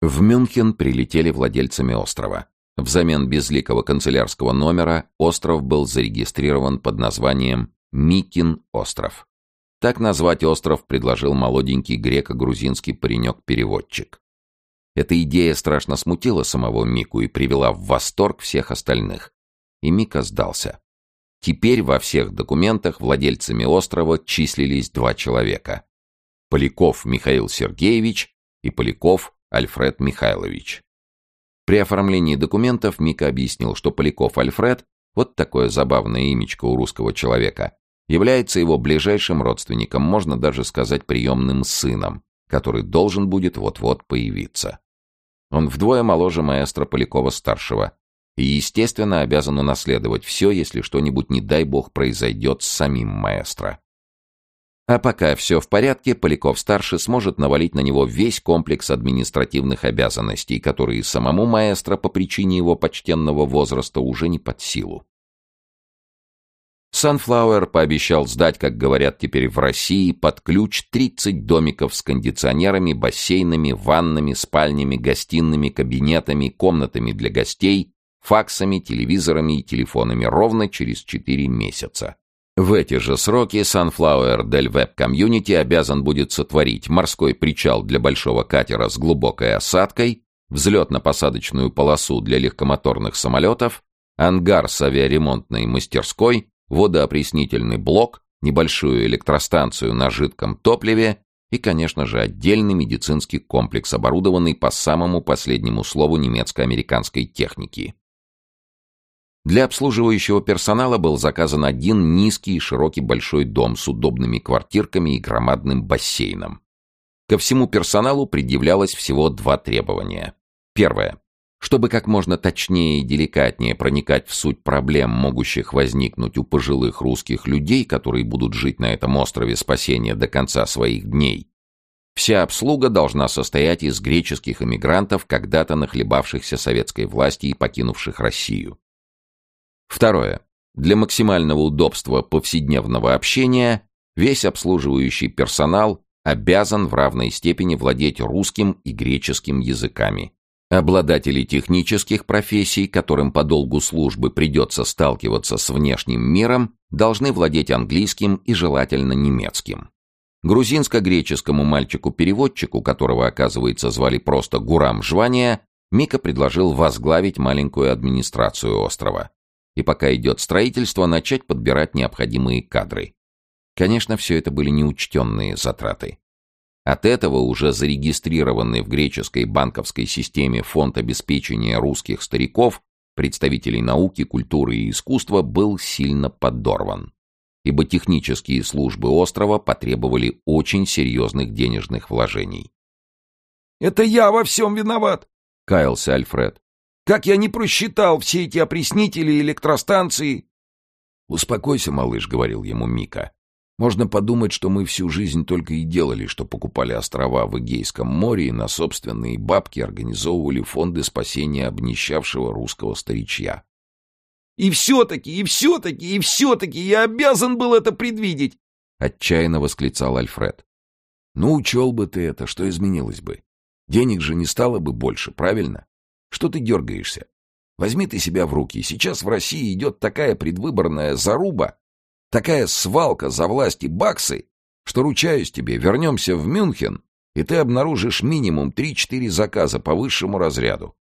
В Мюнхен прилетели владельцами острова. Взамен безликого канцелярского номера остров был зарегистрирован под названием Микин остров. Так назвать остров предложил молоденький греко-грузинский паренек-переводчик. Эта идея страшно смутила самого Мику и привела в восторг всех остальных. И Мика сдался. Теперь во всех документах владельцами острова числились два человека. Поляков Михаил Сергеевич и Поляков Альфред Михайлович. При оформлении документов Мика объяснил, что Поляков Альфред, вот такое забавное имечко у русского человека, является его ближайшим родственником, можно даже сказать приемным сыном, который должен будет вот-вот появиться. Он вдвое моложе маэстро Полякова-старшего и, естественно, обязан унаследовать все, если что-нибудь, не дай бог, произойдет с самим маэстро. А пока все в порядке, Поляков-старший сможет навалить на него весь комплекс административных обязанностей, которые самому маэстро по причине его почтенного возраста уже не под силу. Sunflower пообещал сдать, как говорят теперь в России, под ключ 30 домиков с кондиционерами, бассейнами, ваннами, спальнями, гостиными, кабинетами, комнатами для гостей, факсами, телевизорами и телефонами ровно через 4 месяца. В эти же сроки Sunflower Del Web Community обязан будет сотворить морской причал для большого катера с глубокой осадкой, взлетно-посадочную полосу для легкомоторных самолетов, ангар с авиаремонтной мастерской, водоопреснительный блок, небольшую электростанцию на жидком топливе и, конечно же, отдельный медицинский комплекс, оборудованный по самому последнему слову немецко-американской техники. Для обслуживающего персонала был заказан один низкий и широкий большой дом с удобными квартирками и громадным бассейном. Ко всему персоналу предъявлялось всего два требования. Первое. Чтобы как можно точнее и деликатнее проникать в суть проблем, могущих возникнуть у пожилых русских людей, которые будут жить на этом острове спасения до конца своих дней, вся обслуга должна состоять из греческих эмигрантов, когда-то нахлебавшихся советской власти и покинувших Россию. Второе. Для максимального удобства повседневного общения весь обслуживающий персонал обязан в равной степени владеть русским и греческим языками. Обладатели технических профессий, которым по долгу службы придется сталкиваться с внешним миром, должны владеть английским и желательно немецким. Грузинско-греческому мальчику-переводчику, которого, оказывается, звали просто Гурам Жвания, Мика предложил возглавить маленькую администрацию острова и пока идет строительство, начать подбирать необходимые кадры. Конечно, все это были неучтенные затраты. От этого уже зарегистрированный в греческой банковской системе фонд обеспечения русских стариков, представителей науки, культуры и искусства, был сильно подорван, ибо технические службы острова потребовали очень серьезных денежных вложений. «Это я во всем виноват!» — каялся Альфред. Как я не просчитал все эти опреснители и электростанции!» «Успокойся, малыш», — говорил ему Мика. «Можно подумать, что мы всю жизнь только и делали, что покупали острова в Эгейском море и на собственные бабки организовывали фонды спасения обнищавшего русского старичья». «И все-таки, и все-таки, и все-таки я обязан был это предвидеть!» — отчаянно восклицал Альфред. «Ну, учел бы ты это, что изменилось бы? Денег же не стало бы больше, правильно? Что ты дергаешься? Возьми ты себя в руки. Сейчас в России идет такая предвыборная заруба, такая свалка за власти баксы, что, ручаюсь тебе, вернемся в Мюнхен, и ты обнаружишь минимум 3-4 заказа по высшему разряду.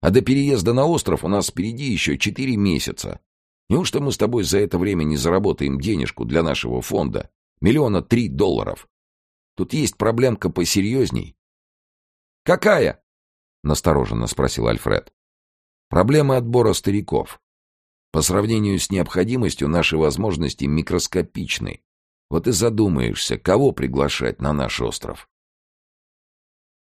А до переезда на остров у нас впереди еще 4 месяца. Неужто мы с тобой за это время не заработаем денежку для нашего фонда? Миллиона три долларов. Тут есть проблемка посерьезней. «Какая?» — настороженно спросил Альфред. «Проблема отбора стариков. По сравнению с необходимостью наши возможности микроскопичны. Вот и задумаешься, кого приглашать на наш остров».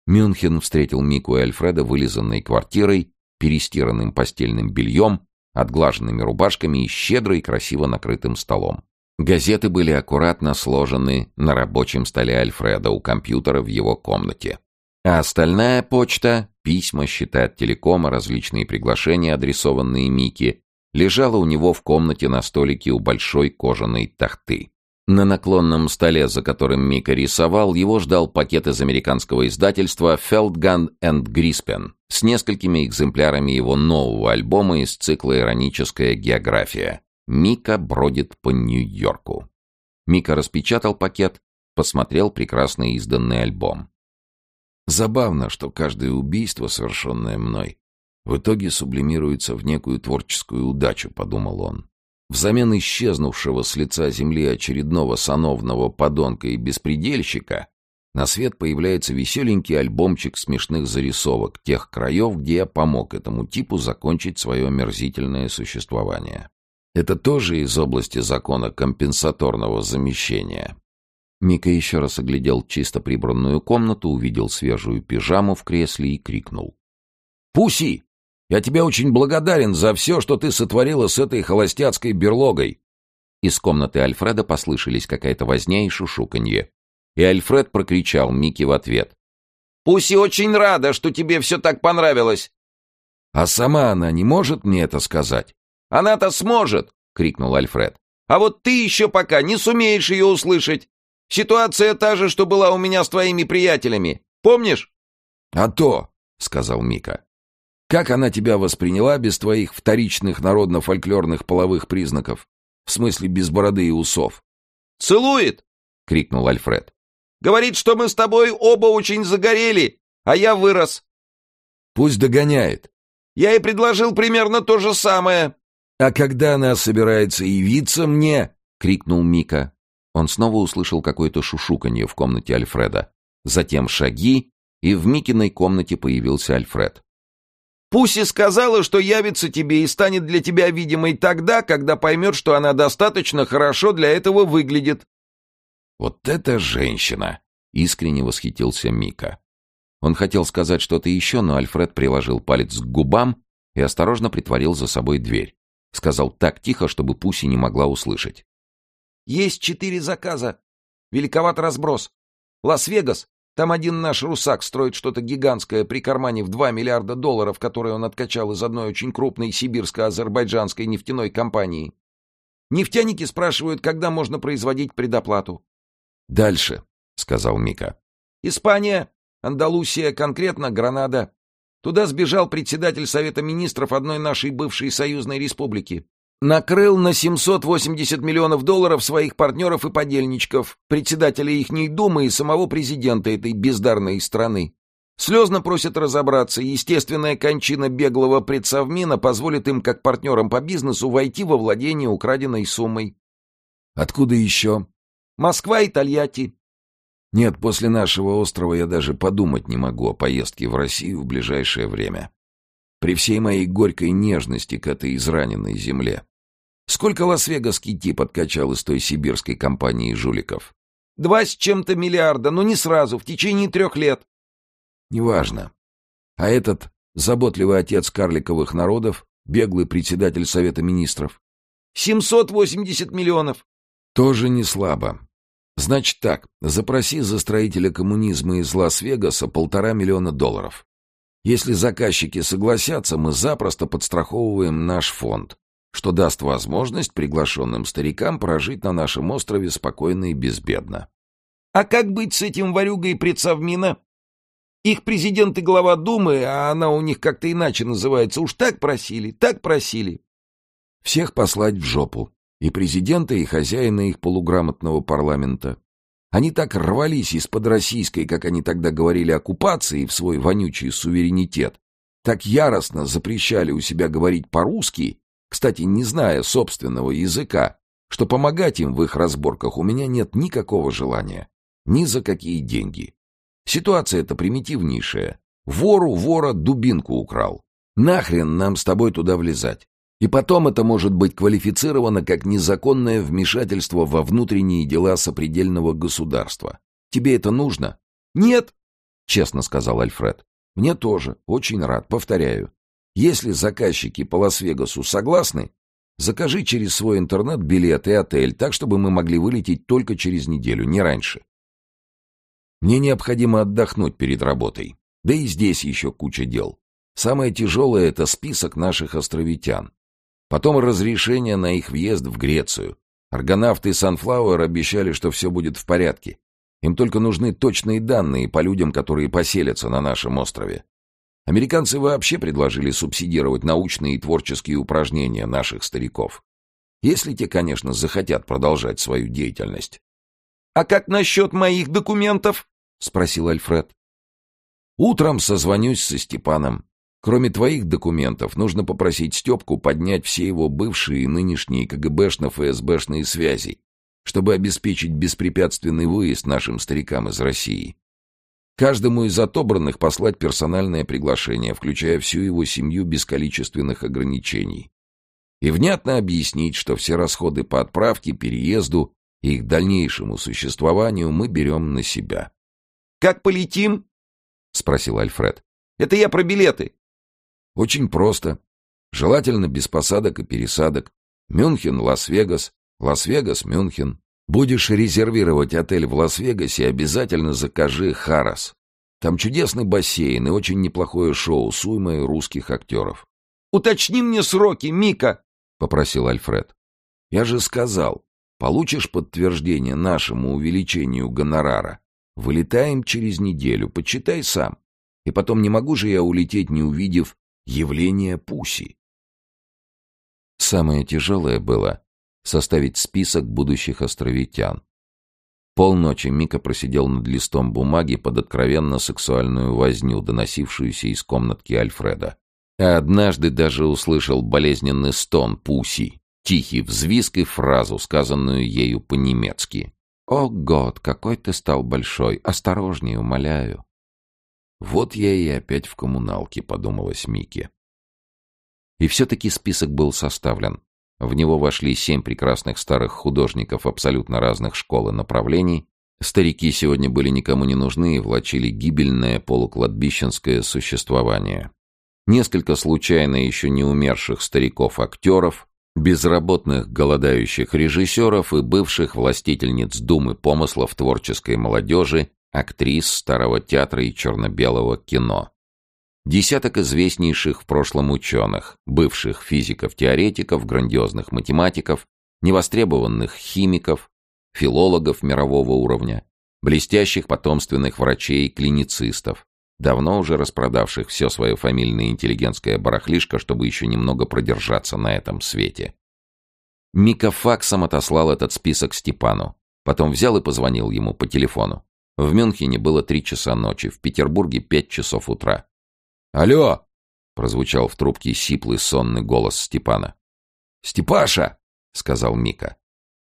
Мюнхен встретил Мику и Альфреда вылизанной квартирой, перестиранным постельным бельем, отглаженными рубашками и щедро и красиво накрытым столом. Газеты были аккуратно сложены на рабочем столе Альфреда у компьютера в его комнате. А остальная почта, письма, счета от телекома, различные приглашения, адресованные Мике, лежала у него в комнате на столике у большой кожаной тахты. На наклонном столе, за которым Мика рисовал, его ждал пакет из американского издательства «Feldgun and Grispen» с несколькими экземплярами его нового альбома из цикла «Ироническая география». Мика бродит по Нью-Йорку. Мика распечатал пакет, посмотрел прекрасно изданный альбом. Забавно, что каждое убийство, совершенное мной, в итоге сублимируется в некую творческую удачу, подумал он. Взамен исчезнувшего с лица земли очередного сановного подонка и беспредельщика на свет появляется веселенький альбомчик смешных зарисовок тех краев, где я помог этому типу закончить свое омерзительное существование. Это тоже из области закона компенсаторного замещения. Мика еще раз оглядел чисто прибранную комнату, увидел свежую пижаму в кресле и крикнул. «Пуси! Я тебе очень благодарен за все, что ты сотворила с этой холостяцкой берлогой!» Из комнаты Альфреда послышались какая-то возня и шушуканье. И Альфред прокричал Микки в ответ. «Пуси очень рада, что тебе все так понравилось!» «А сама она не может мне это сказать?» «Она-то сможет!» — крикнул Альфред. «А вот ты еще пока не сумеешь ее услышать. Ситуация та же, что была у меня с твоими приятелями. Помнишь?» «А то!» — сказал Мика. «Как она тебя восприняла без твоих вторичных народно-фольклорных половых признаков? В смысле, без бороды и усов?» «Целует!» — крикнул Альфред. Говорит, что мы с тобой оба очень загорели, а я вырос. Пусть догоняет. Я и предложил примерно то же самое. А когда она собирается явиться мне? крикнул Мика. Он снова услышал какое-то шушуканье в комнате Альфреда. Затем шаги, и в Микиной комнате появился Альфред. Пуси сказала, что явится тебе и станет для тебя видимой тогда, когда поймет, что она достаточно хорошо для этого выглядит. «Вот эта женщина!» — искренне восхитился Мика. Он хотел сказать что-то еще, но Альфред приложил палец к губам и осторожно притворил за собой дверь. Сказал так тихо, чтобы Пуси не могла услышать. «Есть четыре заказа. Великоват разброс. Лас-Вегас. Там один наш русак строит что-то гигантское при кармане в два миллиарда долларов, которые он откачал из одной очень крупной сибирско-азербайджанской нефтяной компании. Нефтяники спрашивают, когда можно производить предоплату. «Дальше», — сказал Мика. «Испания, Андалусия, конкретно Гранада. Туда сбежал председатель Совета Министров одной нашей бывшей союзной республики. Накрыл на 780 миллионов долларов своих партнеров и подельничков, председателя ихней думы и самого президента этой бездарной страны. Слезно просят разобраться, естественная кончина беглого предсовмина позволит им, как партнерам по бизнесу, войти во владение украденной суммой. «Откуда еще?» Москва и Тольятти. Нет, после нашего острова я даже подумать не могу о поездке в Россию в ближайшее время. При всей моей горькой нежности к этой израненной земле. Сколько Лас-Вегасский тип откачал из той сибирской компании жуликов? Два с чем-то миллиарда, но не сразу, в течение трех лет. Неважно. А этот заботливый отец карликовых народов, беглый председатель Совета Министров? Семьсот восемьдесят миллионов. Тоже не слабо. Значит так, запроси за строителя коммунизма из Лас-Вегаса полтора миллиона долларов. Если заказчики согласятся, мы запросто подстраховываем наш фонд, что даст возможность приглашенным старикам прожить на нашем острове спокойно и безбедно. А как быть с этим ворюгой предсовмина? Их президент и глава Думы, а она у них как-то иначе называется, уж так просили, так просили. Всех послать в жопу и президента, и хозяина их полуграмотного парламента. Они так рвались из-под российской, как они тогда говорили, оккупации в свой вонючий суверенитет, так яростно запрещали у себя говорить по-русски, кстати, не зная собственного языка, что помогать им в их разборках у меня нет никакого желания. Ни за какие деньги. Ситуация-то примитивнейшая. Вору вора дубинку украл. Нахрен нам с тобой туда влезать? И потом это может быть квалифицировано как незаконное вмешательство во внутренние дела сопредельного государства. Тебе это нужно? Нет, честно сказал Альфред. Мне тоже, очень рад, повторяю. Если заказчики по Лас-Вегасу согласны, закажи через свой интернет билет и отель, так чтобы мы могли вылететь только через неделю, не раньше. Мне необходимо отдохнуть перед работой. Да и здесь еще куча дел. Самое тяжелое — это список наших островитян. Потом разрешение на их въезд в Грецию. Аргонавты Sunflower обещали, что все будет в порядке. Им только нужны точные данные по людям, которые поселятся на нашем острове. Американцы вообще предложили субсидировать научные и творческие упражнения наших стариков. Если те, конечно, захотят продолжать свою деятельность. «А как насчет моих документов?» — спросил Альфред. «Утром созвонюсь со Степаном. Кроме твоих документов, нужно попросить Степку поднять все его бывшие и нынешние КГБшно-ФСБшные связи, чтобы обеспечить беспрепятственный выезд нашим старикам из России. Каждому из отобранных послать персональное приглашение, включая всю его семью без количественных ограничений. И внятно объяснить, что все расходы по отправке, переезду и их дальнейшему существованию мы берем на себя. «Как полетим?» — спросил Альфред. «Это я про билеты». «Очень просто. Желательно без посадок и пересадок. Мюнхен, Лас-Вегас, Лас-Вегас, Мюнхен. Будешь резервировать отель в Лас-Вегасе, обязательно закажи Харрас. Там чудесный бассейн и очень неплохое шоу с уймой русских актеров. «Уточни мне сроки, Мика!» — попросил Альфред. «Я же сказал, получишь подтверждение нашему увеличению гонорара. Вылетаем через неделю, почитай сам. И потом не могу же я улететь, не увидев явление Пуси». Самое тяжелое было составить список будущих островитян. Полночи Мика просидел над листом бумаги под откровенно сексуальную возню, доносившуюся из комнатки Альфреда. А однажды даже услышал болезненный стон Пуси, тихий взвизг и фразу, сказанную ею по-немецки. «О, год, какой ты стал большой! Осторожнее, умоляю!» «Вот я и опять в коммуналке», — подумалось Мике. И все-таки список был составлен. В него вошли семь прекрасных старых художников абсолютно разных школ и направлений. Старики сегодня были никому не нужны и влачили гибельное полукладбищенское существование. Несколько случайно еще не умерших стариков-актеров, безработных голодающих режиссеров и бывших властительниц Думы помыслов творческой молодежи, актрис старого театра и черно-белого кино. Десяток известнейших в прошлом ученых, бывших физиков-теоретиков, грандиозных математиков, невостребованных химиков, филологов мирового уровня, блестящих потомственных врачей и клиницистов, давно уже распродавших все свое фамильное интеллигентское барахлишко, чтобы еще немного продержаться на этом свете. Мика факсом отослал этот список Степану. Потом взял и позвонил ему по телефону. В Мюнхене было три часа ночи, в Петербурге пять часов утра. «Алло!» — прозвучал в трубке сиплый сонный голос Степана. «Степаша!» — сказал Мика.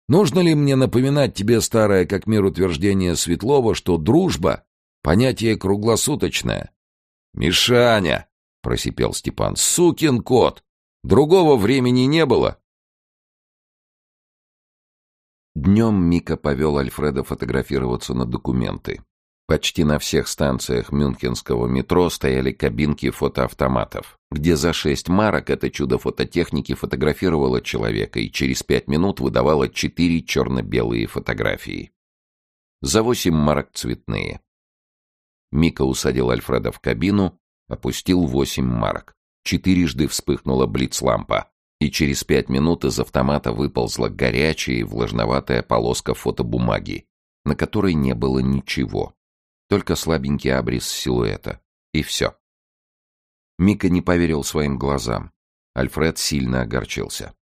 «Нужно ли мне напоминать тебе старое как мир утверждение Светлова, что дружба — понятие круглосуточное?» «Мишаня!» — просипел Степан. «Сукин кот! Другого времени не было!» Днем Мика повел Альфреда фотографироваться на документы. Почти на всех станциях мюнхенского метро стояли кабинки фотоавтоматов, где за шесть марок это чудо фототехники фотографировало человека и через пять минут выдавало четыре черно-белые фотографии. За восемь марок цветные. Мика усадил Альфреда в кабину, опустил восемь марок. Четырежды вспыхнула блиц-лампа, и через пять минут из автомата выползла горячая и влажноватая полоска фотобумаги, на которой не было ничего. Только слабенький абрис силуэта. И все. Мика не поверил своим глазам. Альфред сильно огорчился.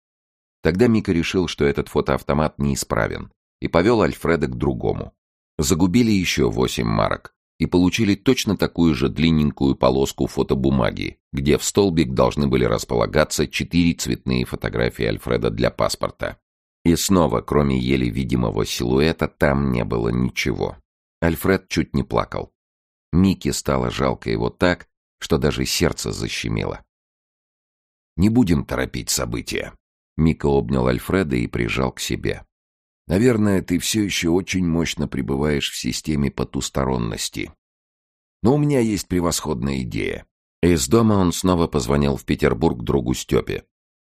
Тогда Мика решил, что этот фотоавтомат неисправен, и повел Альфреда к другому. Загубили еще восемь марок и получили точно такую же длинненькую полоску фотобумаги, где в столбик должны были располагаться четыре цветные фотографии Альфреда для паспорта. И снова, кроме еле видимого силуэта, там не было ничего. Альфред чуть не плакал. Микки стало жалко его так, что даже сердце защемило. «Не будем торопить события». Мика обнял Альфреда и прижал к себе. «Наверное, ты все еще очень мощно пребываешь в системе потусторонности. Но у меня есть превосходная идея». Из дома он снова позвонил в Петербург другу Степе.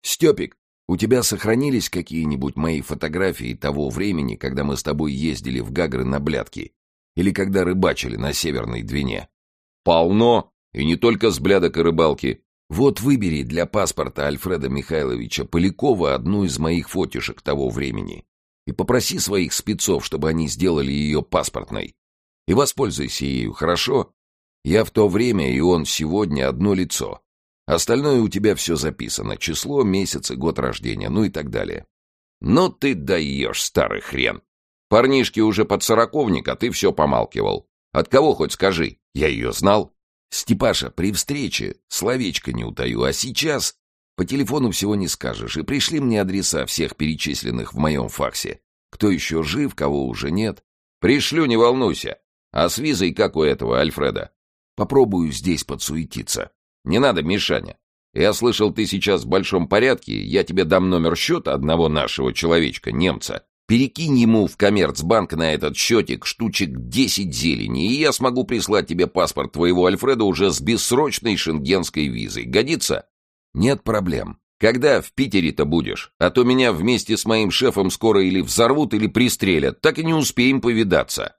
«Степик, у тебя сохранились какие-нибудь мои фотографии того времени, когда мы с тобой ездили в Гагры на блядки? Или когда рыбачили на Северной Двине. Полно, и не только с блядок и рыбалки. Вот выбери для паспорта Альфреда Михайловича Полякова одну из моих фотишек того времени. и попроси своих спецов, чтобы они сделали ее паспортной. И воспользуйся ею, хорошо? Я в то время и он сегодня одно лицо. Остальное у тебя все записано. Число, месяц и год рождения, ну и так далее. Ну ты даешь, старый хрен. Парнишки уже под сороковник, а ты все помалкивал. От кого хоть скажи? Я ее знал. Степаша, при встрече словечко не утаю, а сейчас по телефону всего не скажешь. И пришли мне адреса всех перечисленных в моем факсе. Кто еще жив, кого уже нет. Пришлю, не волнуйся. А с визой как у этого Альфреда? Попробую здесь подсуетиться. Не надо, Мишаня. Я слышал, ты сейчас в большом порядке. Я тебе дам номер счета одного нашего человечка, немца. Перекинь ему в коммерцбанк на этот счетик штучек десять зелени, и я смогу прислать тебе паспорт твоего Альфреда уже с бессрочной шенгенской визой. Годится? Нет проблем. Когда в Питере-то будешь? А то меня вместе с моим шефом скоро или взорвут, или пристрелят. Так и не успеем повидаться.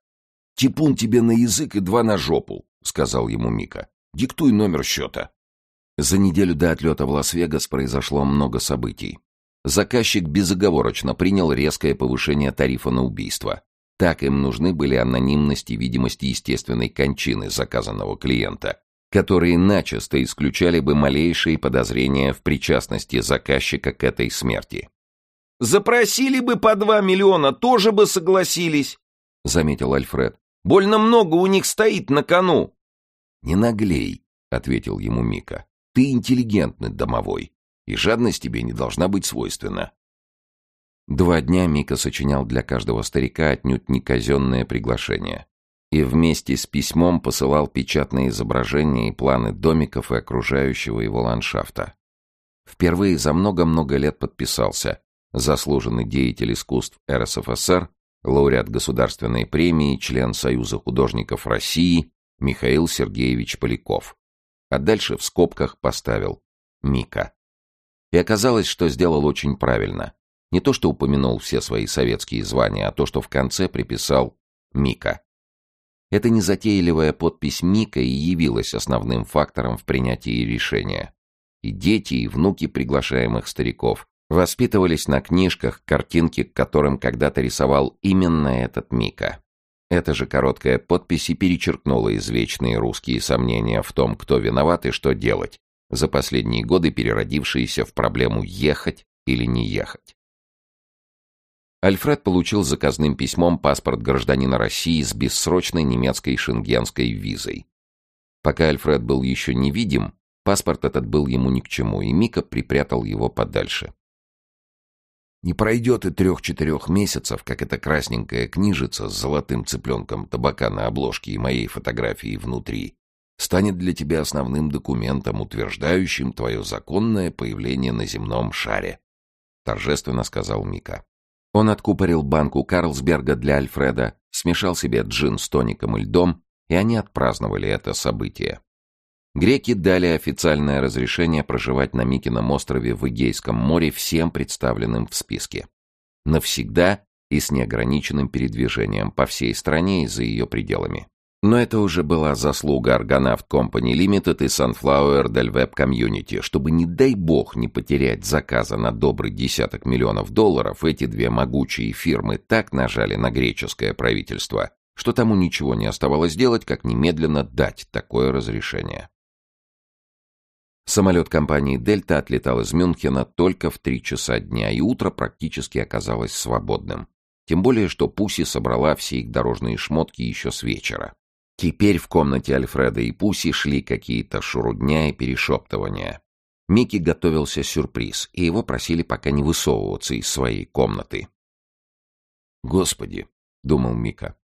Типун тебе на язык и два на жопу, сказал ему Мика. Диктуй номер счета. За неделю до отлета в Лас-Вегас произошло много событий. Заказчик безоговорочно принял резкое повышение тарифа на убийство. Так им нужны были анонимность и видимость естественной кончины заказанного клиента, которые начисто исключали бы малейшие подозрения в причастности заказчика к этой смерти. «Запросили бы по два миллиона, тоже бы согласились», — заметил Альфред. «Больно много у них стоит на кону». «Не наглей», — ответил ему Мика. «Ты интеллигентный домовой и жадность тебе не должна быть свойственна. Два дня Мика сочинял для каждого старика отнюдь не казенное приглашение. И вместе с письмом посылал печатные изображения и планы домиков и окружающего его ландшафта. Впервые за много-много лет подписался заслуженный деятель искусств РСФСР, лауреат государственной премии, член Союза художников России Михаил Сергеевич Поляков. А дальше в скобках поставил Мика. И оказалось, что сделал очень правильно. Не то, что упомянул все свои советские звания, а то, что в конце приписал Мика. Эта незатейливая подпись Мика и явилась основным фактором в принятии решения. И дети, и внуки приглашаемых стариков воспитывались на книжках, картинки к которым когда-то рисовал именно этот Мика. Эта же короткая подпись и перечеркнула извечные русские сомнения в том, кто виноват и что делать, за последние годы переродившиеся в проблему ехать или не ехать. Альфред получил заказным письмом паспорт гражданина России с бессрочной немецкой шенгенской визой. Пока Альфред был еще невидим, паспорт этот был ему ни к чему, и Мика припрятал его подальше. Не пройдет и трех-четырех месяцев, как эта красненькая книжица с золотым цыпленком табака на обложке и моей фотографией внутри станет для тебя основным документом, утверждающим твое законное появление на земном шаре», — торжественно сказал Мика. Он откупорил банку Карлсберга для Альфреда, смешал себе джин с тоником и льдом, и они отпраздновали это событие. Греки дали официальное разрешение проживать на Микином острове в Эгейском море всем представленным в списке. Навсегда и с неограниченным передвижением по всей стране и за ее пределами. Но это уже была заслуга Argonaut Company Limited и Sunflower Del Web Community. Чтобы, не дай бог, не потерять заказа на добрый десяток миллионов долларов, эти две могучие фирмы так нажали на греческое правительство, что тому ничего не оставалось делать, как немедленно дать такое разрешение. Самолет компании «Дельта» отлетал из Мюнхена только в три часа дня, и утро практически оказалось свободным. Тем более, что Пуси собрала все их дорожные шмотки еще с вечера. Теперь в комнате Альфреда и Пуси шли какие-то шурудня и перешептывания. Микки готовился сюрприз, и его просили пока не высовываться из своей комнаты. «Господи!» — думал Мика.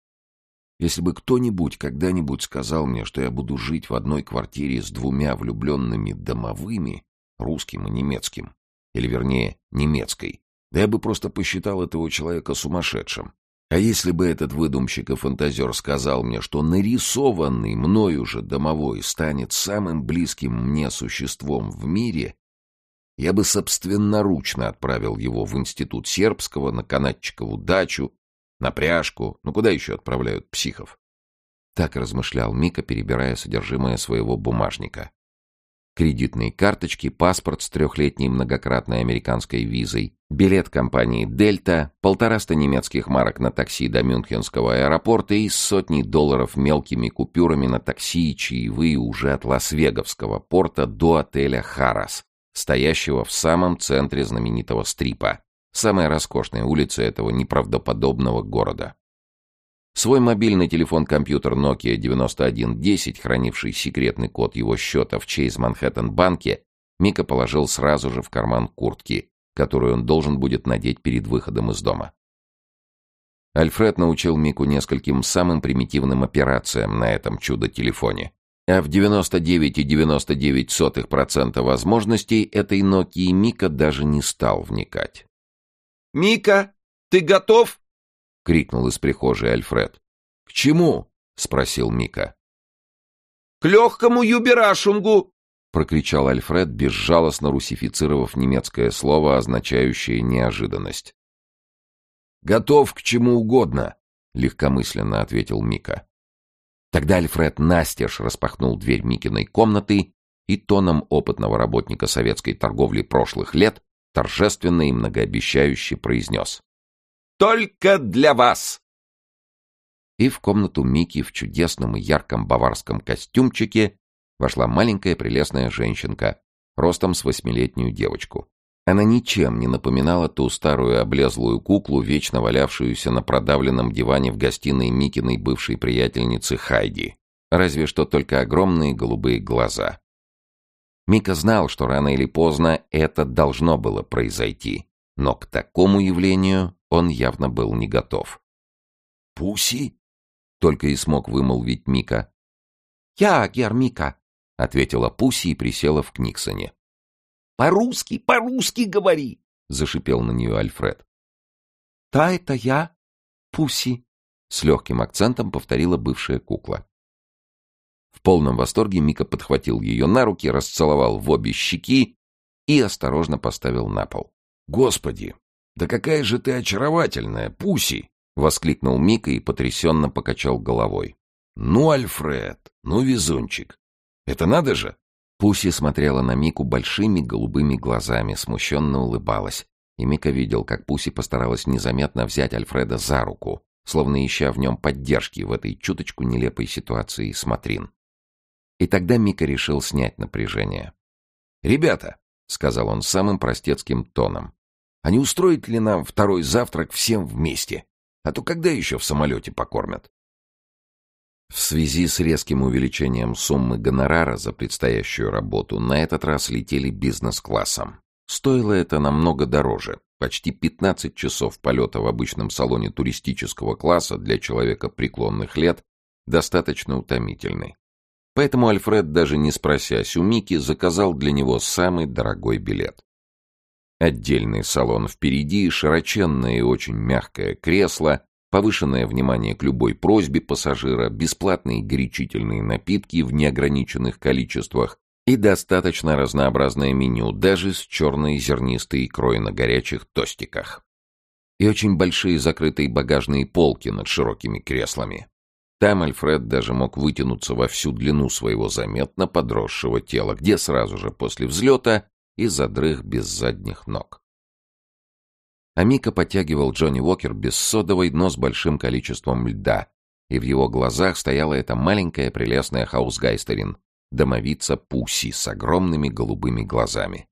«Если бы кто-нибудь когда-нибудь сказал мне, что я буду жить в одной квартире с двумя влюбленными домовыми, русским и немецким, или, вернее, немецкой, да я бы просто посчитал этого человека сумасшедшим. А если бы этот выдумщик и фантазер сказал мне, что нарисованный мною же домовой станет самым близким мне существом в мире, я бы собственноручно отправил его в институт сербского, на канатчикову дачу, на пряжку, ну куда еще отправляют психов? Так размышлял Мика, перебирая содержимое своего бумажника. Кредитные карточки, паспорт с трехлетней многократной американской визой, билет компании «Дельта», полтораста немецких марок на такси до Мюнхенского аэропорта и сотни долларов мелкими купюрами на такси и чаевые уже от Лас-Веговского порта до отеля «Харрас», стоящего в самом центре знаменитого стрипа, самая роскошная улица этого неправдоподобного города. Свой мобильный телефон-компьютер Nokia 9110, хранивший секретный код его счета в Chase Manhattan банке, Мика положил сразу же в карман куртки, которую он должен будет надеть перед выходом из дома. Альфред научил Мику нескольким самым примитивным операциям на этом чудо-телефоне. А в 99,99% возможностей этой Nokia Мика даже не стал вникать. «Мика, ты готов?» — крикнул из прихожей Альфред. «К чему?» — спросил Мика. «К легкому юберашунгу!» — прокричал Альфред, безжалостно русифицировав немецкое слово, означающее неожиданность. «Готов к чему угодно», — легкомысленно ответил Мика. Тогда Альфред настежь распахнул дверь Микиной комнаты и тоном опытного работника советской торговли прошлых лет торжественно и многообещающе произнес. Только для вас!» И в комнату Мики в чудесном и ярком баварском костюмчике вошла маленькая прелестная женщинка, ростом с восьмилетнюю девочку. Она ничем не напоминала ту старую облезлую куклу, вечно валявшуюся на продавленном диване в гостиной Микиной бывшей приятельницы Хайди. Разве что только огромные голубые глаза. Мика знал, что рано или поздно это должно было произойти. Но к такому явлению он явно был не готов. «Пуси?» — только и смог вымолвить Мика. «Я, Гер Мика», — ответила Пуси и присела в Книксоне. «По-русски, по-русски говори!» — зашипел на нее Альфред. «Да, это я, Пуси», — с легким акцентом повторила бывшая кукла. В полном восторге Мика подхватил ее на руки, расцеловал в обе щеки и осторожно поставил на пол. «Господи, «Да какая же ты очаровательная, Пуси!» — воскликнул Мика и потрясенно покачал головой. «Ну, Альфред, ну, везунчик! Это надо же!» Пуси смотрела на Мику большими голубыми глазами, смущенно улыбалась. И Мика видел, как Пуси постаралась незаметно взять Альфреда за руку, словно ища в нем поддержки в этой чуточку нелепой ситуации смотрин. И тогда Мика решил снять напряжение. «Ребята», — сказал он самым простецким тоном, а не устроить ли нам второй завтрак всем вместе? А то когда еще в самолете покормят? В связи с резким увеличением суммы гонорара за предстоящую работу на этот раз летели бизнес-классом. Стоило это намного дороже. Почти 15 часов полета в обычном салоне туристического класса для человека преклонных лет достаточно утомительны. Поэтому Альфред, даже не спросясь у Мики, заказал для него самый дорогой билет. Отдельный салон впереди, широченное и очень мягкое кресло, повышенное внимание к любой просьбе пассажира, бесплатные горячительные напитки в неограниченных количествах и достаточно разнообразное меню, даже с черной зернистой икрой на горячих тостиках. И очень большие закрытые багажные полки над широкими креслами. Там Альфред даже мог вытянуться во всю длину своего заметно подросшего тела, где сразу же после взлета и задрых без задних ног. Амика подтягивал Джонни Уокер без содовой, но с большим количеством льда, и в его глазах стояла эта маленькая прелестная хаусгайстерин, домовица Пуси с огромными голубыми глазами.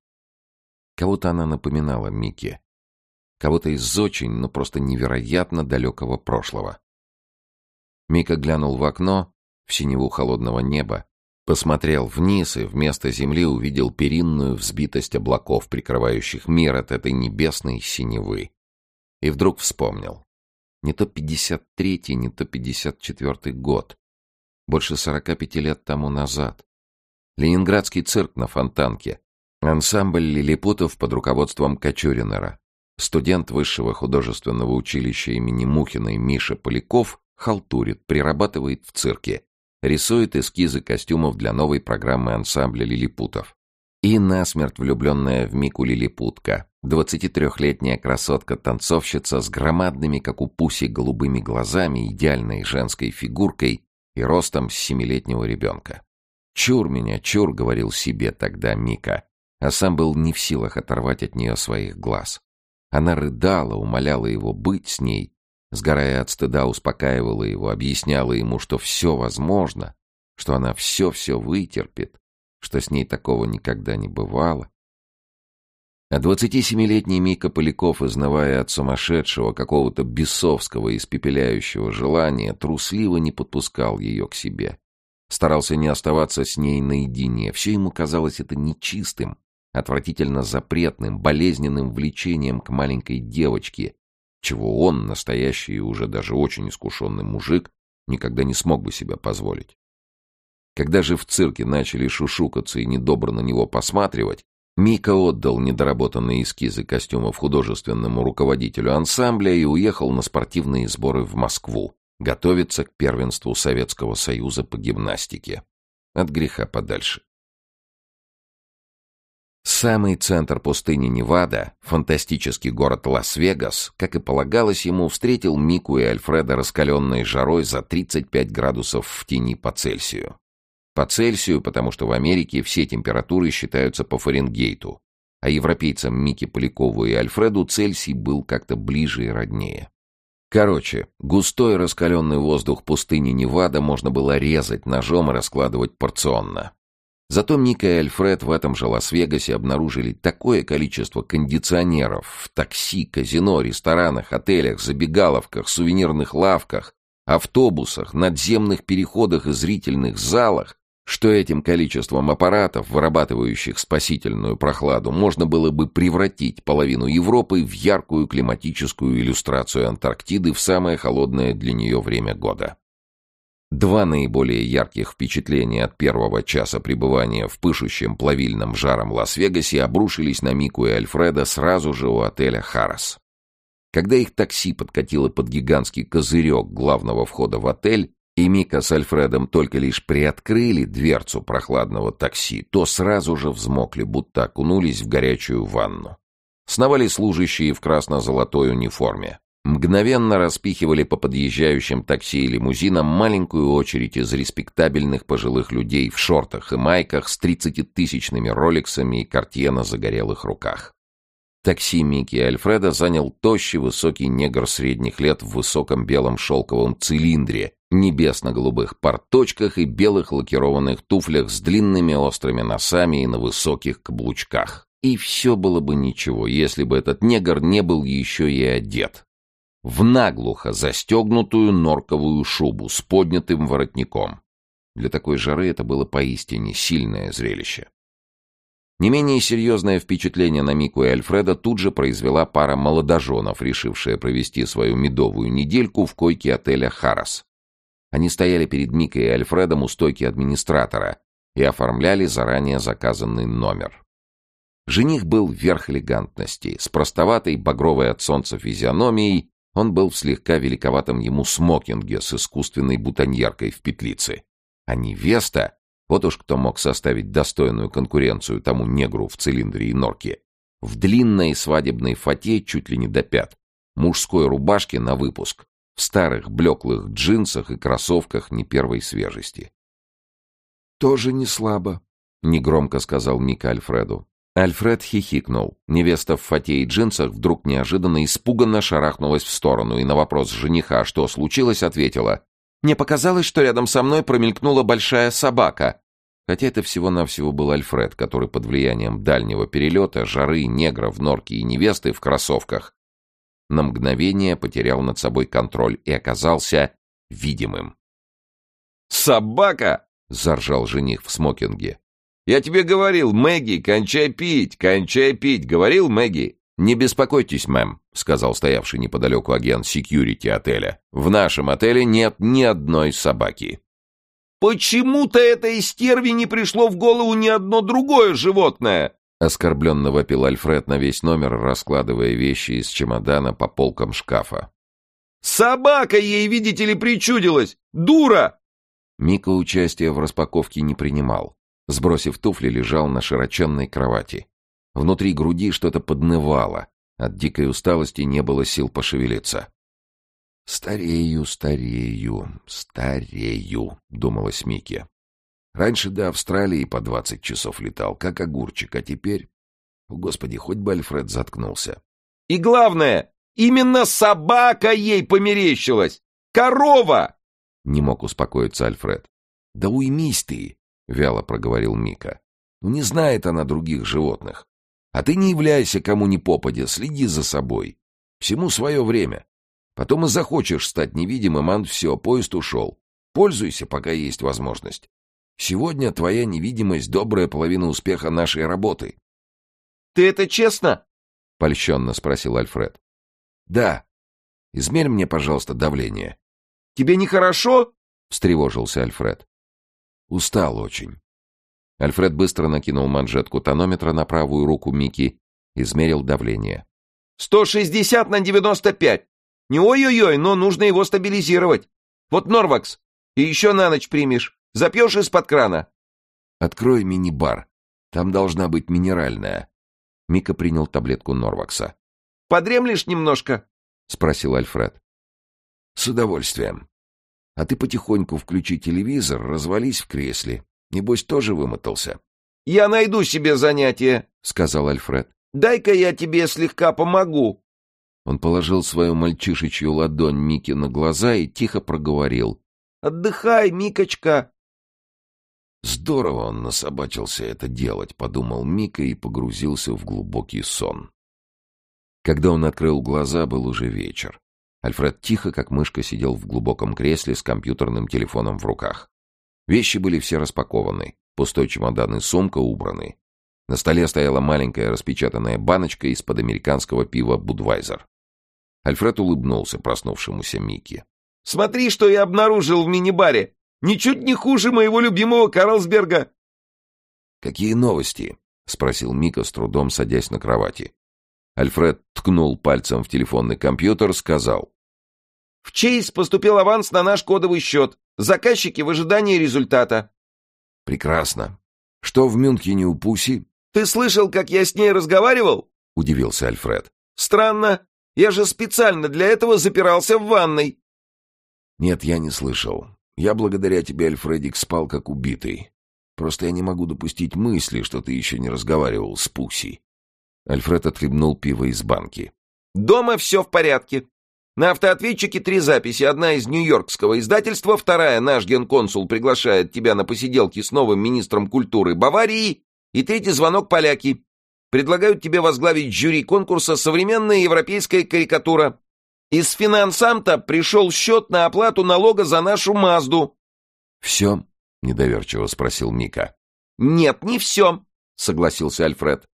Кого-то она напоминала Мике. Кого-то из очень, ну просто невероятно далекого прошлого. Мика глянул в окно, в синеву холодного неба, Посмотрел вниз и вместо земли увидел перинную взбитость облаков, прикрывающих мир от этой небесной синевы. И вдруг вспомнил. Не то 53-й, не то 54-й год. Больше 45 лет тому назад. Ленинградский цирк на Фонтанке. Ансамбль лилипутов под руководством Кочуринера. Студент высшего художественного училища имени Мухиной Миша Поляков халтурит, прирабатывает в цирке рисует эскизы костюмов для новой программы ансамбля лилипутов. И насмерть влюбленная в Мику лилипутка, 23-летняя красотка-танцовщица с громадными, как у Пуси, голубыми глазами, идеальной женской фигуркой и ростом с семилетнего ребенка. «Чур меня, чур», — говорил себе тогда Мика, а сам был не в силах оторвать от нее своих глаз. Она рыдала, умоляла его быть с ней, сгорая от стыда, успокаивала его, объясняла ему, что все возможно, что она все-все вытерпит, что с ней такого никогда не бывало. А 27-летний Мика Поляков, изнывая от сумасшедшего, какого-то бесовского, испепеляющего желания, трусливо не подпускал ее к себе. Старался не оставаться с ней наедине. Все ему казалось это нечистым, отвратительно запретным, болезненным влечением к маленькой девочке, чего он, настоящий и уже даже очень искушенный мужик, никогда не смог бы себе позволить. Когда же в цирке начали шушукаться и недобро на него посматривать, Мика отдал недоработанные эскизы костюмов художественному руководителю ансамбля и уехал на спортивные сборы в Москву, готовиться к первенству Советского Союза по гимнастике. От греха подальше. Самый центр пустыни Невада, фантастический город Лас-Вегас, как и полагалось ему, встретил Мику и Альфреда раскаленной жарой за 35 градусов в тени по Цельсию. По Цельсию, потому что в Америке все температуры считаются по Фаренгейту, а европейцам Мике Полякову и Альфреду Цельсий был как-то ближе и роднее. Короче, густой раскаленный воздух пустыни Невада можно было резать ножом и раскладывать порционно. Зато Мика и Альфред в этом же Лас-Вегасе обнаружили такое количество кондиционеров в такси, казино, ресторанах, отелях, забегаловках, сувенирных лавках, автобусах, надземных переходах и зрительных залах, что этим количеством аппаратов, вырабатывающих спасительную прохладу, можно было бы превратить половину Европы в яркую климатическую иллюстрацию Антарктиды в самое холодное для нее время года. Два наиболее ярких впечатления от первого часа пребывания в пышущем плавильном жаром Лас-Вегасе обрушились на Мику и Альфреда сразу же у отеля «Харрес». Когда их такси подкатило под гигантский козырек главного входа в отель, и Мика с Альфредом только лишь приоткрыли дверцу прохладного такси, то сразу же взмокли, будто окунулись в горячую ванну. Сновали служащие в красно-золотой униформе. Мгновенно распихивали по подъезжающим такси и лимузинам маленькую очередь из респектабельных пожилых людей в шортах и майках с тридцатитысячными роликсами и кортье на загорелых руках. Такси Микки и Альфреда занял тощий высокий негр средних лет в высоком белом шелковом цилиндре, небесно-голубых порточках и белых лакированных туфлях с длинными острыми носами и на высоких каблучках. И все было бы ничего, если бы этот негр не был еще и одет в наглухо застегнутую норковую шубу с поднятым воротником. Для такой жары это было поистине сильное зрелище. Не менее серьезное впечатление на Мику и Альфреда тут же произвела пара молодоженов, решившая провести свою медовую недельку в койке отеля «Харрес». Они стояли перед Микой и Альфредом у стойки администратора и оформляли заранее заказанный номер. Жених был верх элегантности, с простоватой багровой от солнца физиономией он был в слегка великоватом ему смокинге с искусственной бутоньеркой в петлице. А невеста, вот уж кто мог составить достойную конкуренцию тому негру в цилиндре и норке, в длинной свадебной фате чуть ли не до пят, мужской рубашке на выпуск, в старых блеклых джинсах и кроссовках не первой свежести. «Тоже не слабо», — негромко сказал Мика Альфреду. Альфред хихикнул. Невеста в фате и джинсах вдруг неожиданно испуганно шарахнулась в сторону и на вопрос жениха, что случилось, ответила. «Мне показалось, что рядом со мной промелькнула большая собака». Хотя это всего-навсего был Альфред, который под влиянием дальнего перелета, жары, негров, норки и невесты в кроссовках на мгновение потерял над собой контроль и оказался видимым. «Собака!» — заржал жених в смокинге. Я тебе говорил, Мэгги, кончай пить, кончай пить. Говорил, Мэгги?» «Не беспокойтесь, мэм», — сказал стоявший неподалеку агент секьюрити отеля. «В нашем отеле нет ни одной собаки». «Почему-то этой стерви не пришло в голову ни одно другое животное?» Оскорбленно вопил Альфред на весь номер, раскладывая вещи из чемодана по полкам шкафа. «Собака ей, видите ли, причудилась! Дура!» Мика участия в распаковке не принимал. Сбросив туфли, лежал на широченной кровати. Внутри груди что-то поднывало. От дикой усталости не было сил пошевелиться. «Старею, старею, старею», — думалось Микки. Раньше до Австралии по двадцать часов летал, как огурчик, а теперь... О, Господи, хоть бы Альфред заткнулся. И главное, именно собака ей померещилась! Корова! Не мог успокоиться Альфред. Да уймись ты, вяло проговорил Мика. Ну не знает она других животных. А ты не являйся кому ни попадя, следи за собой. Всему свое время. Потом и захочешь стать невидимым, ан все, поезд ушел. Пользуйся, пока есть возможность. Сегодня твоя невидимость — добрая половина успеха нашей работы. — Ты это честно? — польщенно спросил Альфред. — Да. Измерь мне, пожалуйста, давление. — Тебе нехорошо? — встревожился Альфред. — Устал очень. Альфред быстро накинул манжетку тонометра на правую руку Мики, измерил давление. «Сто шестьдесят на девяносто пять! Не ой-ой-ой, но нужно его стабилизировать. Вот Норвакс, и еще на ночь примешь. Запьешь из-под крана». «Открой мини-бар. Там должна быть минеральная». Мика принял таблетку Норвакса. «Подремлешь немножко?» — спросил Альфред. «С удовольствием. А ты потихоньку включи телевизор, развались в кресле. Небось, тоже вымотался. — Я найду себе занятие, — сказал Альфред. — Дай-ка я тебе слегка помогу. Он положил свою мальчишечью ладонь Мике на глаза и тихо проговорил. — Отдыхай, Микочка. Здорово он насобачился это делать, — подумал Мика и погрузился в глубокий сон. Когда он открыл глаза, был уже вечер. Альфред тихо, как мышка, сидел в глубоком кресле с компьютерным телефоном в руках. Вещи были все распакованы, пустой чемодан и сумка убраны. На столе стояла маленькая распечатанная баночка из-под американского пива «Будвайзер». Альфред улыбнулся проснувшемуся Микки. «Смотри, что я обнаружил в мини-баре! Ничуть не хуже моего любимого Карлсберга!» «Какие новости?» — спросил Мика, с трудом садясь на кровати. Альфред ткнул пальцем в телефонный компьютер, сказал. В Чейз поступил аванс на наш кодовый счет. Заказчики в ожидании результата. Прекрасно. Что в Мюнхене у Пуси? Ты слышал, как я с ней разговаривал? Удивился Альфред. Странно. Я же специально для этого запирался в ванной. Нет, я не слышал. Я благодаря тебе, Альфредик, спал как убитый. Просто я не могу допустить мысли, что ты еще не разговаривал с Пуси. Альфред отхлебнул пиво из банки. «Дома все в порядке. На автоответчике три записи. Одна из нью-йоркского издательства, вторая наш генконсул приглашает тебя на посиделки с новым министром культуры Баварии, и третий звонок поляки. Предлагают тебе возглавить жюри конкурса «Современная европейская карикатура». Из финансамта пришел счет на оплату налога за нашу Мазду. «Все?» — недоверчиво спросил Мика. «Нет, не все», — согласился Альфред.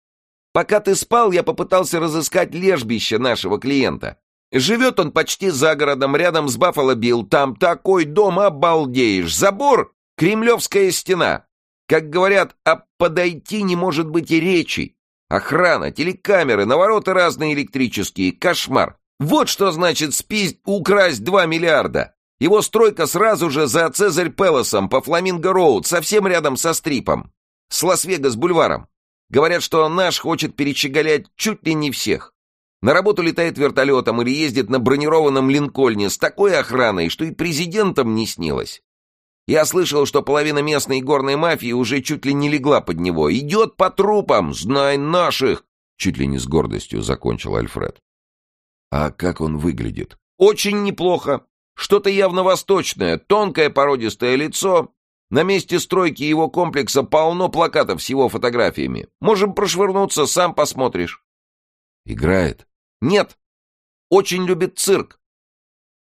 «Пока ты спал, я попытался разыскать лежбище нашего клиента. Живет он почти за городом, рядом с Баффало Билл. Там такой дом, обалдеешь. Забор — кремлевская стена. Как говорят, а подойти не может быть и речи. Охрана, телекамеры, навороты разные электрические. Кошмар. Вот что значит спиздить, украсть два миллиарда. Его стройка сразу же за Цезарь Пелосом по Фламинго-Роуд, совсем рядом со Стрипом. С Лас-Вегас-бульваром. Говорят, что наш хочет перечеголять чуть ли не всех. На работу летает вертолетом или ездит на бронированном линкольне с такой охраной, что и президентам не снилось. Я слышал, что половина местной горной мафии уже чуть ли не легла под него. Идет по трупам, знай наших!» Чуть ли не с гордостью закончил Альфред. «А как он выглядит?» «Очень неплохо. Что-то явно восточное, тонкое породистое лицо. На месте стройки его комплекса полно плакатов с его фотографиями. Можем прошвырнуться, сам посмотришь». «Играет?» Нет. Очень любит цирк.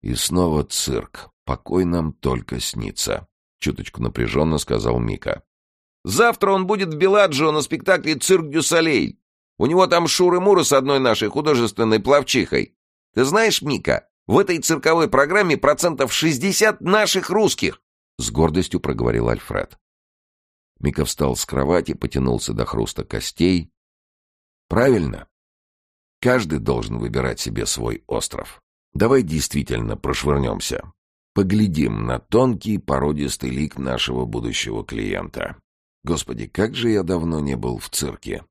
И снова цирк. Покой нам только снится. Чуточку напряженно сказал Мика. Завтра он будет в Беладжио на спектакле «Цирк дю Солей». У него там шуры-муры с одной нашей художественной плавчихой. Ты знаешь, Мика, в этой цирковой программе процентов 60 наших русских. С гордостью проговорил Альфред. Мика встал с кровати, потянулся до хруста костей. Правильно. Каждый должен выбирать себе свой остров. Давай действительно прошвырнемся. Поглядим на тонкий породистый лик нашего будущего клиента. Господи, как же я давно не был в цирке.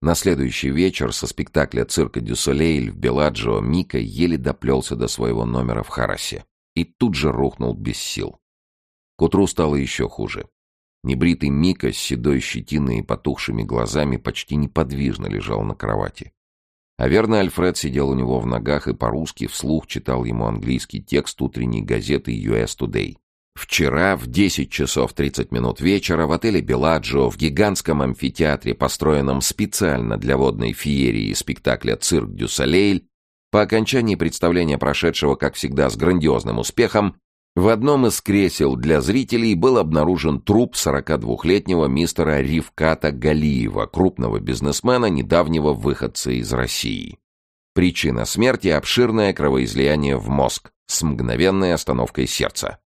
На следующий вечер со спектакля «Цирка дю Солейль» в Беладжио Мика еле доплелся до своего номера в Харасе и тут же рухнул без сил. К утру стало еще хуже. Небритый Мика с седой щетиной и потухшими глазами почти неподвижно лежал на кровати. А верный Альфред сидел у него в ногах и по-русски вслух читал ему английский текст утренней газеты USA Today. Вчера в 10 часов 30 минут вечера в отеле «Беладжио» в гигантском амфитеатре, построенном специально для водной феерии и спектакля «Цирк дю Солейль», по окончании представления, прошедшего, как всегда, с грандиозным успехом, в одном из кресел для зрителей был обнаружен труп 42-летнего мистера Ривката Галиева, крупного бизнесмена, недавнего выходца из России. Причина смерти – обширное кровоизлияние в мозг с мгновенной остановкой сердца.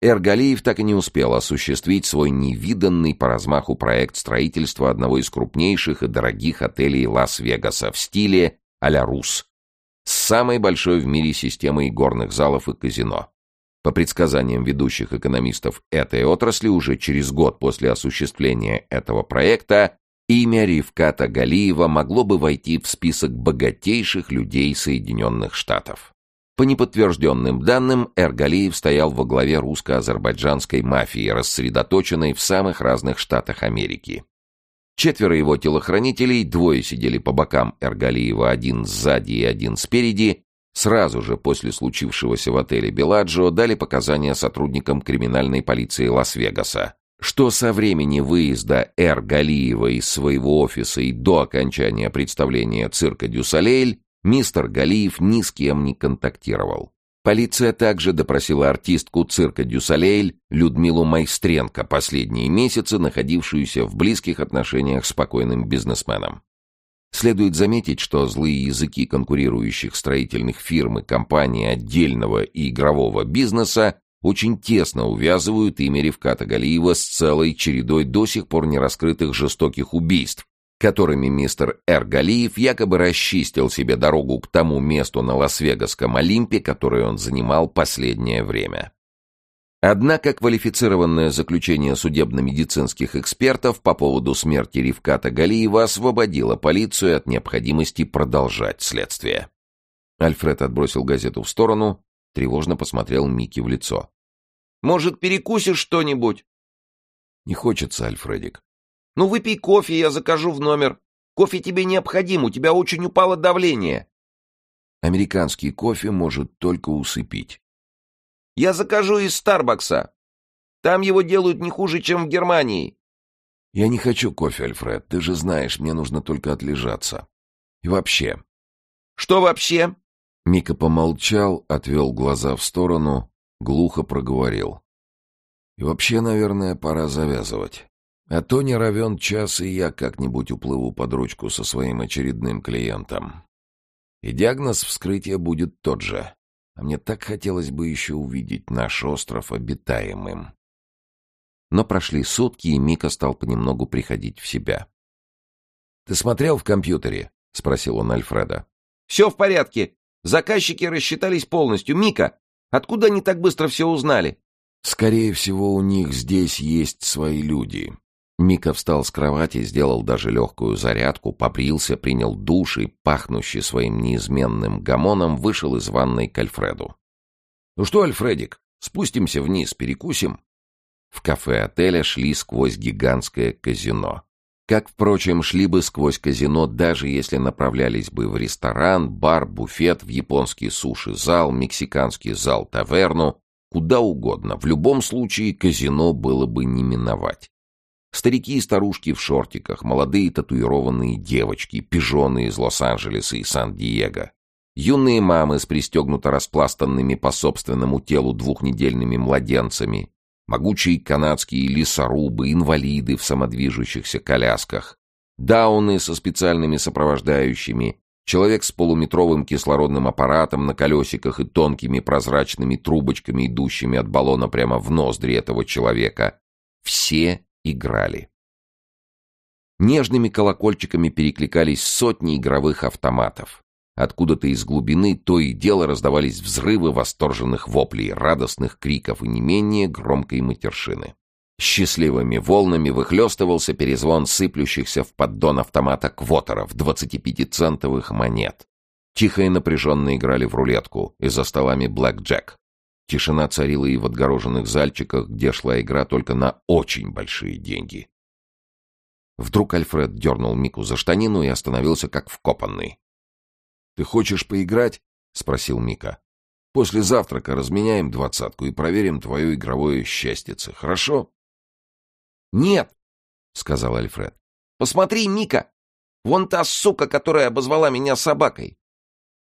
Эргалиев так и не успел осуществить свой невиданный по размаху проект строительства одного из крупнейших и дорогих отелей Лас-Вегаса в стиле а-ля Рус, самой большой в мире системой горных залов и казино. По предсказаниям ведущих экономистов этой отрасли, уже через год после осуществления этого проекта имя Ривката Галиева могло бы войти в список богатейших людей Соединенных Штатов. По неподтвержденным данным, Эргалиев стоял во главе русско-азербайджанской мафии, рассредоточенной в самых разных штатах Америки. Четверо его телохранителей, двое сидели по бокам Эргалиева, один сзади и один спереди, сразу же после случившегося в отеле «Беладжио» дали показания сотрудникам криминальной полиции Лас-Вегаса, что со времени выезда Эр Галиева из своего офиса и до окончания представления цирка «дю Солейль» мистер Галиев ни с кем не контактировал. Полиция также допросила артистку цирка «дю Солейль» Людмилу Майстренко, последние месяцы находившуюся в близких отношениях с покойным бизнесменом. Следует заметить, что злые языки конкурирующих строительных фирм и компаний отдельного и игрового бизнеса очень тесно увязывают имя Ревката Галиева с целой чередой до сих пор не раскрытых жестоких убийств, которыми мистер Эр Галиев якобы расчистил себе дорогу к тому месту на Лас-Вегасском Олимпе, которое он занимал последнее время. Однако квалифицированное заключение судебно-медицинских экспертов по поводу смерти Ривката Галиева освободило полицию от необходимости продолжать следствие. Альфред отбросил газету в сторону, тревожно посмотрел Микки в лицо. «Может, перекусишь что-нибудь?» «Не хочется, Альфредик. Ну, выпей кофе, я закажу в номер. Кофе тебе необходим, у тебя очень упало давление. Американский кофе может только усыпить. Я закажу из Старбакса. Там его делают не хуже, чем в Германии. Я не хочу кофе, Альфред. Ты же знаешь, мне нужно только отлежаться. И вообще. Что вообще? Мика помолчал, отвел глаза в сторону, глухо проговорил. И вообще, наверное, пора завязывать. А то не равен час, и я как-нибудь уплыву под ручку со своим очередным клиентом. И диагноз вскрытия будет тот же. А мне так хотелось бы еще увидеть наш остров обитаемым. Но прошли сутки, и Мика стал понемногу приходить в себя. «Ты смотрел в компьютере?» — спросил он Альфреда. «Все в порядке. Заказчики рассчитались полностью. Мика, откуда они так быстро все узнали?» «Скорее всего, у них здесь есть свои люди. Мика встал с кровати, сделал даже легкую зарядку, побрился, принял душ и, пахнущий своим неизменным гамоном, вышел из ванной к Альфреду. «Ну что, Альфредик, спустимся вниз, перекусим?» В кафе отеля шли сквозь гигантское казино. Как, впрочем, шли бы сквозь казино, даже если направлялись бы в ресторан, бар, буфет, в японский суши-зал, мексиканский зал-таверну, куда угодно. В любом случае казино было бы не миновать. Старики и старушки в шортиках, молодые татуированные девочки, пижоны из Лос-Анджелеса и Сан-Диего. Юные мамы с пристегнуто распластанными по собственному телу двухнедельными младенцами, могучие канадские лесорубы, инвалиды в самодвижущихся колясках, дауны со специальными сопровождающими, человек с полуметровым кислородным аппаратом на колесиках и тонкими прозрачными трубочками, идущими от баллона прямо в ноздри этого человека. Все играли. Нежными колокольчиками перекликались сотни игровых автоматов. Откуда-то из глубины то и дело раздавались взрывы восторженных воплей, радостных криков и не менее громкой матершины. Счастливыми волнами выхлестывался перезвон сыплющихся в поддон автомата квотеров, 25-центовых монет. Тихо и напряженно играли в рулетку и за столами блэк-джек. Тишина царила и в отгороженных зальчиках, где шла игра только на очень большие деньги. Вдруг Альфред дернул Мику за штанину и остановился как вкопанный. — Ты хочешь поиграть? — спросил Мика. — После завтрака разменяем двадцатку и проверим твое игровое счастьице, хорошо? — Нет, — сказал Альфред. — Посмотри, Мика! Вон та сука, которая обозвала меня собакой.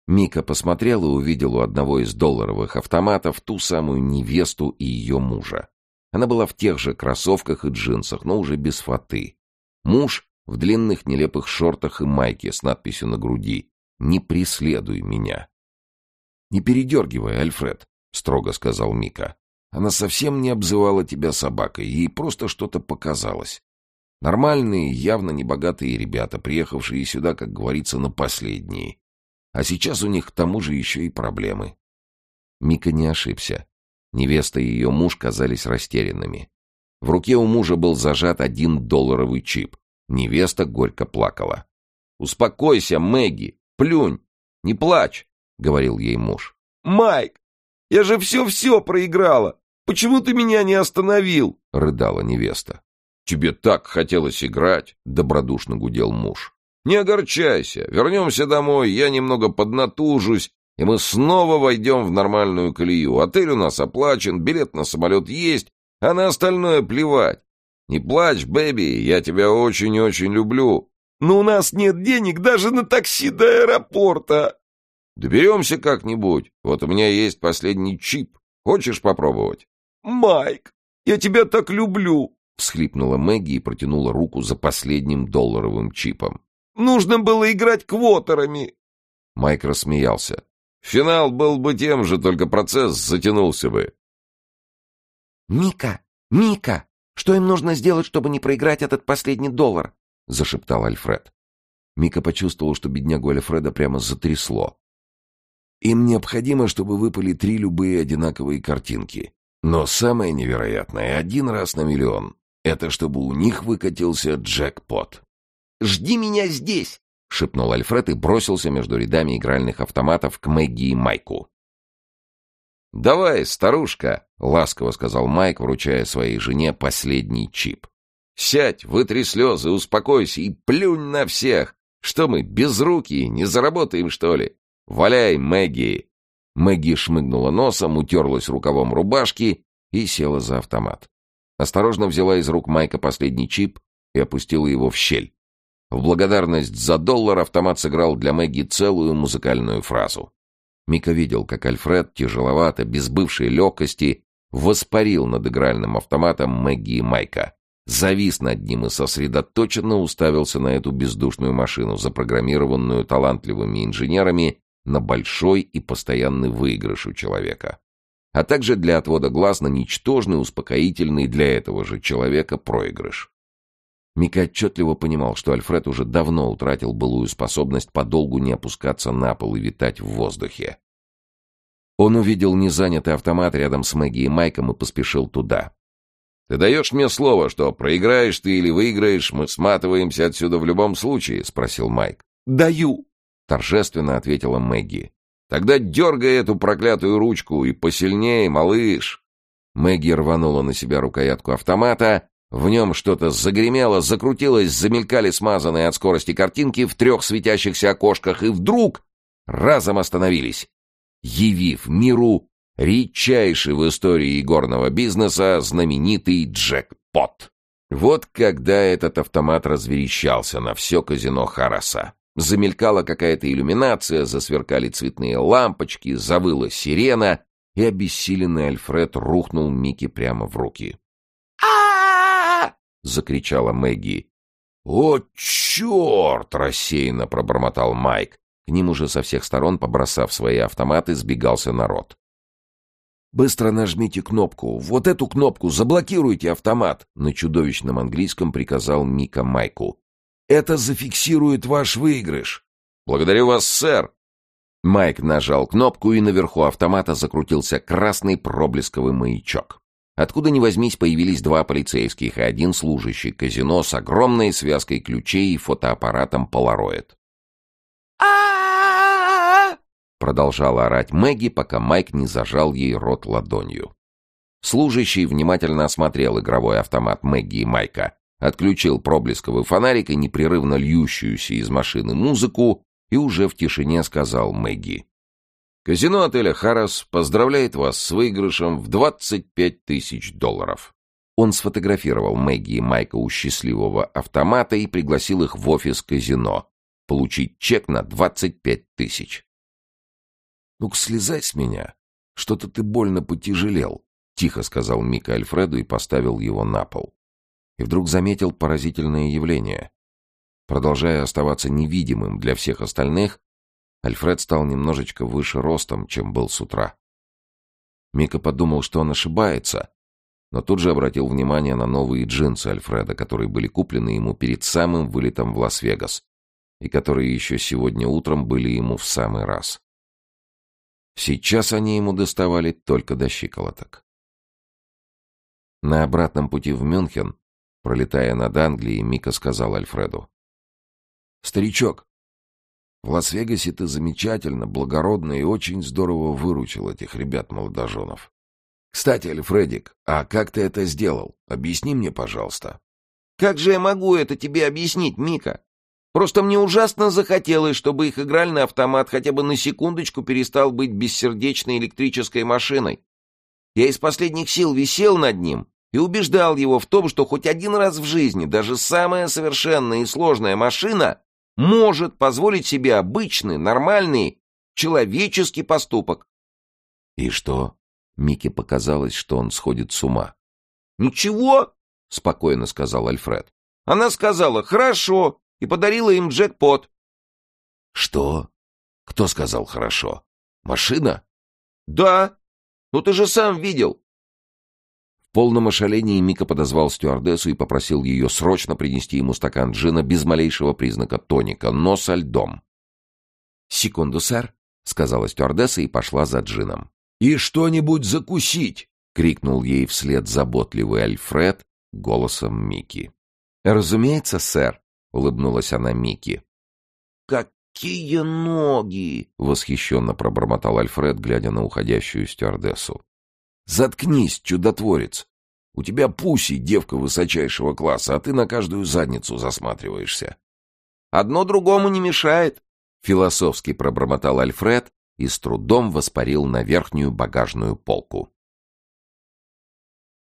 Мика посмотрел и увидел у одного из долларовых автоматов ту самую невесту и ее мужа. Она была в тех же кроссовках и джинсах, но уже без фаты. Муж в длинных нелепых шортах и майке с надписью на груди «Не преследуй меня». «Не передергивай, Альфред», — строго сказал Мика. «Она совсем не обзывала тебя собакой, ей просто что-то показалось. Нормальные, явно небогатые ребята, приехавшие сюда, как говорится, на последние. А сейчас у них к тому же еще и проблемы. Мика не ошибся. Невеста и ее муж казались растерянными. В руке у мужа был зажат один долларовый чип. Невеста горько плакала. «Успокойся, Мэгги! Плюнь! Не плачь!» — говорил ей муж. «Майк, я же все-все проиграла! Почему ты меня не остановил?» — рыдала невеста. «Тебе так хотелось играть!» — добродушно гудел муж. Не огорчайся, вернемся домой, я немного поднатужусь, и мы снова войдем в нормальную колею. Отель у нас оплачен, билет на самолет есть, а на остальное плевать. Не плачь, бэби, я тебя очень-очень люблю. Но у нас нет денег даже на такси до аэропорта. Доберемся как-нибудь. Вот у меня есть последний чип. Хочешь попробовать? Майк, я тебя так люблю. Всхлипнула Мэгги и протянула руку за последним долларовым чипом. Нужно было играть квотерами. Майк рассмеялся. Финал был бы тем же, только процесс затянулся бы. «Мика! Мика! Что им нужно сделать, чтобы не проиграть этот последний доллар?» — зашептал Альфред. Мика почувствовал, что беднягу Альфреда прямо затрясло. Им необходимо, чтобы выпали три любые одинаковые картинки. Но самое невероятное — один раз на миллион. Это чтобы у них выкатился джекпот. Жди меня здесь!» — шепнул Альфред и бросился между рядами игральных автоматов к Мэгги и Майку. «Давай, старушка!» — ласково сказал Майк, вручая своей жене последний чип. «Сядь, вытри слезы, успокойся и плюнь на всех! Что мы, без руки, не заработаем, что ли? Валяй, Мэгги!» Мэгги шмыгнула носом, утерлась рукавом рубашки и села за автомат. Осторожно взяла из рук Майка последний чип и опустила его в щель. В благодарность за доллар автомат сыграл для Мэгги целую музыкальную фразу. Мика видел, как Альфред, тяжеловато, без бывшей легкости, воспарил над игральным автоматом Мэгги и Майка. Завис над ним и сосредоточенно уставился на эту бездушную машину, запрограммированную талантливыми инженерами на большой и постоянный выигрыш у человека. А также для отвода глаз на ничтожный, успокоительный для этого же человека проигрыш. Мика отчетливо понимал, что Альфред уже давно утратил былую способность подолгу не опускаться на пол и витать в воздухе. Он увидел незанятый автомат рядом с Мэгги и Майком и поспешил туда. «Ты даешь мне слово, что проиграешь ты или выиграешь, мы сматываемся отсюда в любом случае?» — спросил Майк. «Даю!» — торжественно ответила Мэгги. «Тогда дергай эту проклятую ручку и посильнее, малыш!» Мэгги рванула на себя рукоятку автомата, в нем что-то загремело, закрутилось, замелькали смазанные от скорости картинки в трех светящихся окошках, и вдруг разом остановились, явив миру редчайший в истории игорного бизнеса знаменитый джекпот. Вот когда этот автомат разверещался на все казино Хараса. Замелькала какая-то иллюминация, засверкали цветные лампочки, завыла сирена, и обессиленный Альфред рухнул Микки прямо в руки. — закричала Мэгги. «О, черт!» — рассеянно пробормотал Майк. К ним уже со всех сторон, побросав свои автоматы, сбегался народ. «Быстро нажмите кнопку. Вот эту кнопку. Заблокируйте автомат!» На чудовищном английском приказал Мика Майку. «Это зафиксирует ваш выигрыш!» «Благодарю вас, сэр!» Майк нажал кнопку, и наверху автомата закрутился красный проблесковый маячок. Откуда ни возьмись, появились два полицейских и один служащий казино с огромной связкой ключей и фотоаппаратом Polaroid. продолжала орать Мэгги, пока Майк не зажал ей рот ладонью. Служащий внимательно осмотрел игровой автомат Мэгги и Майка, отключил проблесковый фонарик и непрерывно льющуюся из машины музыку и уже в тишине сказал Мэгги. «Казино отеля «Харрес» поздравляет вас с выигрышем в 25 тысяч долларов». Он сфотографировал Мэгги и Майка у счастливого автомата и пригласил их в офис казино получить чек на 25 тысяч. «Ну-ка, слезай с меня. Что-то ты больно потяжелел», — тихо сказал Мика Альфреду и поставил его на пол. И вдруг заметил поразительное явление. Продолжая оставаться невидимым для всех остальных, Альфред стал немножечко выше ростом, чем был с утра. Мика подумал, что он ошибается, но тут же обратил внимание на новые джинсы Альфреда, которые были куплены ему перед самым вылетом в Лас-Вегас и которые еще сегодня утром были ему в самый раз. Сейчас они ему доставали только до щиколоток. На обратном пути в Мюнхен, пролетая над Англией, Мика сказал Альфреду. «Старичок, в Лас-Вегасе ты замечательно, благородно и очень здорово выручил этих ребят-молодоженов. Кстати, Альфредик, а как ты это сделал? Объясни мне, пожалуйста». «Как же я могу это тебе объяснить, Мика? Просто мне ужасно захотелось, чтобы их игральный автомат хотя бы на секундочку перестал быть бессердечной электрической машиной. Я из последних сил висел над ним и убеждал его в том, что хоть один раз в жизни даже самая совершенная и сложная машина может позволить себе обычный, нормальный, человеческий поступок. И что? Мике показалось, что он сходит с ума. «Ничего», — спокойно сказал Альфред. Она сказала «хорошо», и подарила им джекпот. Что? Кто сказал хорошо? Машина? Да. Ну ты же сам видел. В полном ошалении Мика подозвал стюардессу и попросил ее срочно принести ему стакан джина без малейшего признака тоника, но со льдом. «Секунду, сэр», — сказала стюардесса и пошла за джином. «И что-нибудь закусить!» — крикнул ей вслед заботливый Альфред голосом Мики. «Разумеется, сэр», — улыбнулась она Микки. «Какие ноги!» — восхищенно пробормотал Альфред, глядя на уходящую стюардессу. «Заткнись, чудотворец! У тебя пуси, девка высочайшего класса, а ты на каждую задницу засматриваешься». «Одно другому не мешает», — философски пробормотал Альфред и с трудом воспарил на верхнюю багажную полку.